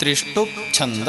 त्रिष्टुप छंद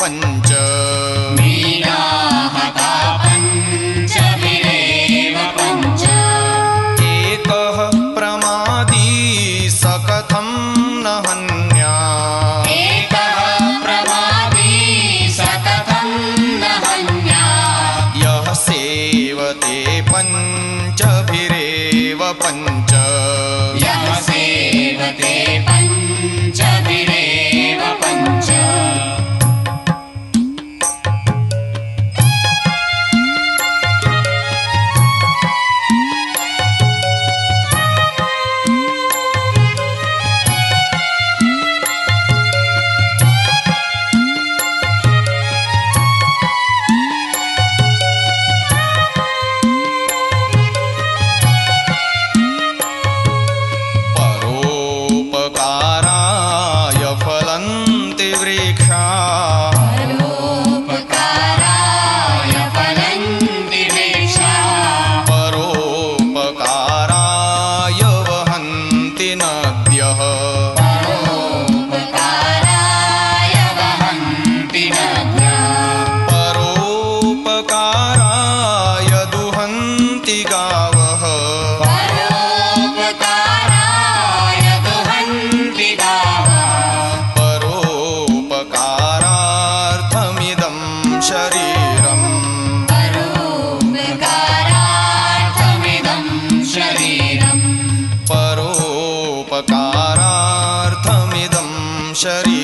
पञ्च एकः प्रमादी स कथं हन्ति उपकारार्थमिदं शरीरम्